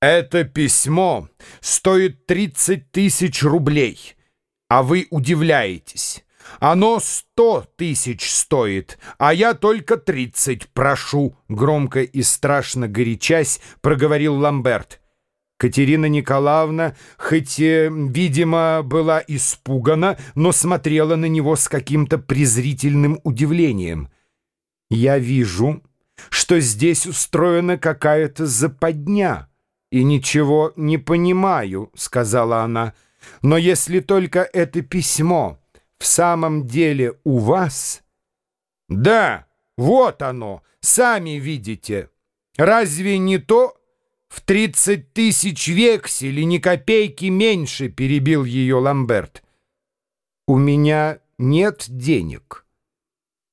Это письмо стоит 30 тысяч рублей, а вы удивляетесь. Оно сто тысяч стоит, а я только тридцать прошу, громко и страшно горячась, проговорил Ламберт. Катерина Николаевна, хоть, э, видимо, была испугана, но смотрела на него с каким-то презрительным удивлением. «Я вижу, что здесь устроена какая-то западня, и ничего не понимаю», — сказала она. «Но если только это письмо в самом деле у вас...» «Да, вот оно, сами видите. Разве не то...» «В тридцать тысяч векселей, ни копейки меньше!» — перебил ее Ламберт. «У меня нет денег».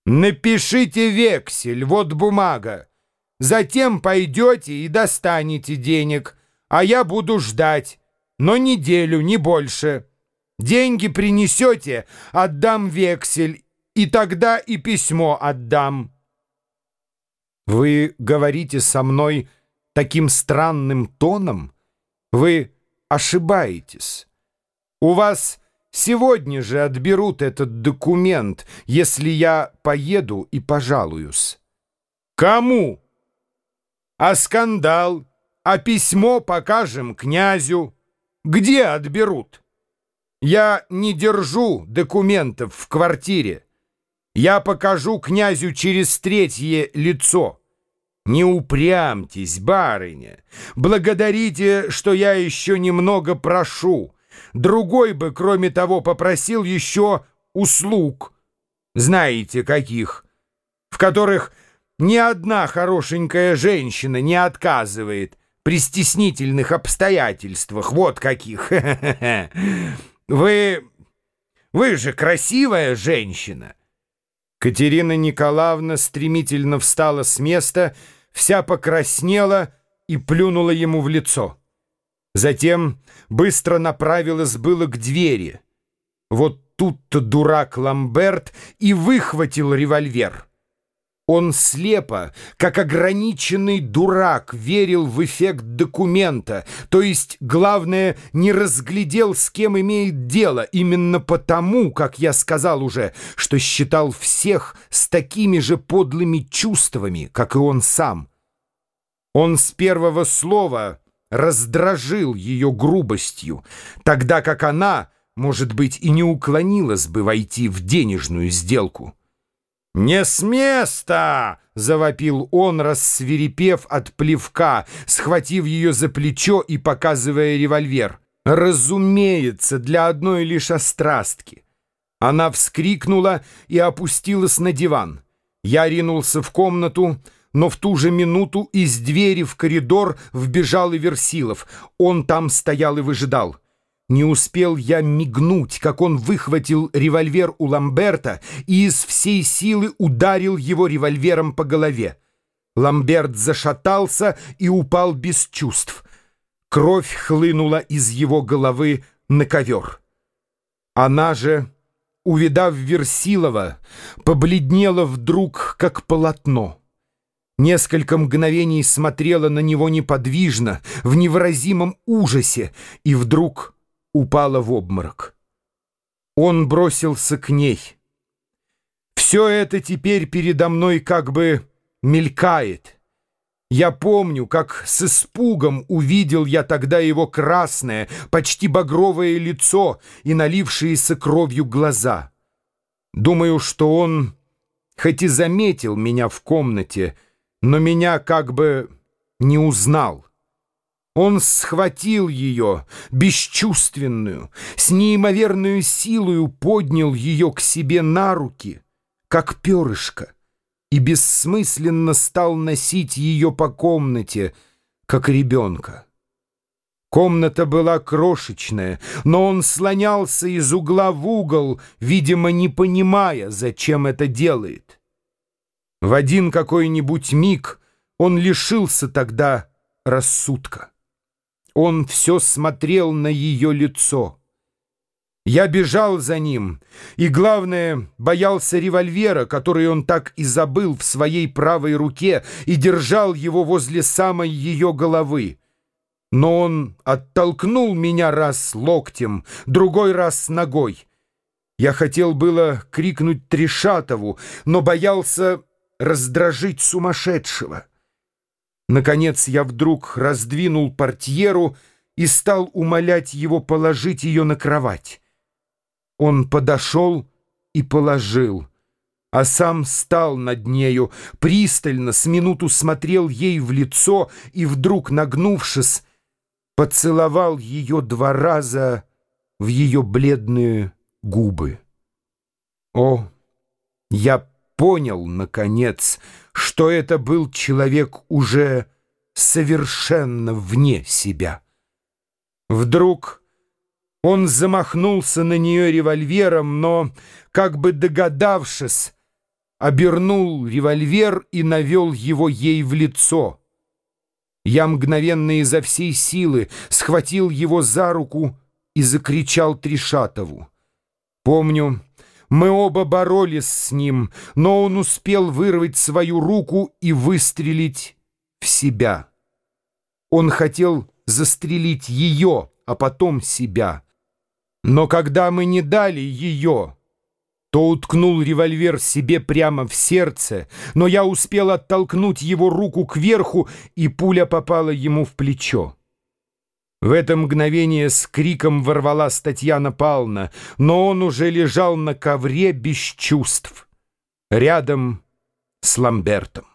«Напишите вексель, вот бумага. Затем пойдете и достанете денег, а я буду ждать, но неделю, не больше. Деньги принесете, отдам вексель, и тогда и письмо отдам». «Вы говорите со мной...» таким странным тоном, вы ошибаетесь. У вас сегодня же отберут этот документ, если я поеду и пожалуюсь. Кому? А скандал? А письмо покажем князю? Где отберут? Я не держу документов в квартире. Я покажу князю через третье лицо. Не упрямьтесь, барыня. Благодарите, что я еще немного прошу. Другой бы, кроме того, попросил еще услуг. Знаете, каких? В которых ни одна хорошенькая женщина не отказывает при стеснительных обстоятельствах. Вот каких. Вы... Вы же красивая женщина. Катерина Николаевна стремительно встала с места вся покраснела и плюнула ему в лицо. Затем быстро направилась было к двери. Вот тут-то дурак Ламберт и выхватил револьвер. Он слепо, как ограниченный дурак, верил в эффект документа, то есть, главное, не разглядел, с кем имеет дело, именно потому, как я сказал уже, что считал всех с такими же подлыми чувствами, как и он сам. Он с первого слова раздражил ее грубостью, тогда как она, может быть, и не уклонилась бы войти в денежную сделку. «Не с места!» — завопил он, рассверепев от плевка, схватив ее за плечо и показывая револьвер. «Разумеется, для одной лишь острастки». Она вскрикнула и опустилась на диван. Я ринулся в комнату, но в ту же минуту из двери в коридор вбежал и Версилов. Он там стоял и выжидал. Не успел я мигнуть, как он выхватил револьвер у Ламберта и из всей силы ударил его револьвером по голове. Ламберт зашатался и упал без чувств. Кровь хлынула из его головы на ковер. Она же, увидав Версилова, побледнела вдруг, как полотно. Несколько мгновений смотрела на него неподвижно, в невыразимом ужасе, и вдруг упала в обморок. Он бросился к ней. Все это теперь передо мной как бы мелькает. Я помню, как с испугом увидел я тогда его красное, почти багровое лицо и налившиеся кровью глаза. Думаю, что он, хоть и заметил меня в комнате, но меня как бы не узнал. Он схватил ее, бесчувственную, с неимоверной силою поднял ее к себе на руки, как перышко, и бессмысленно стал носить ее по комнате, как ребенка. Комната была крошечная, но он слонялся из угла в угол, видимо, не понимая, зачем это делает. В один какой-нибудь миг он лишился тогда рассудка. Он все смотрел на ее лицо. Я бежал за ним, и, главное, боялся револьвера, который он так и забыл в своей правой руке и держал его возле самой ее головы. Но он оттолкнул меня раз локтем, другой раз ногой. Я хотел было крикнуть Трешатову, но боялся раздражить сумасшедшего. Наконец я вдруг раздвинул портьеру и стал умолять его положить ее на кровать. Он подошел и положил, а сам стал над нею, пристально с минуту смотрел ей в лицо и вдруг, нагнувшись, поцеловал ее два раза в ее бледные губы. О, я понял, наконец, что это был человек уже совершенно вне себя. Вдруг он замахнулся на нее револьвером, но, как бы догадавшись, обернул револьвер и навел его ей в лицо. Я мгновенно изо всей силы схватил его за руку и закричал Тришатову. Помню, мы оба боролись с ним, но он успел вырвать свою руку и выстрелить в себя. Он хотел застрелить ее, а потом себя. Но когда мы не дали ее, то уткнул револьвер себе прямо в сердце, но я успел оттолкнуть его руку кверху, и пуля попала ему в плечо. В это мгновение с криком ворвалась Татьяна Павловна, но он уже лежал на ковре без чувств, рядом с Ламбертом.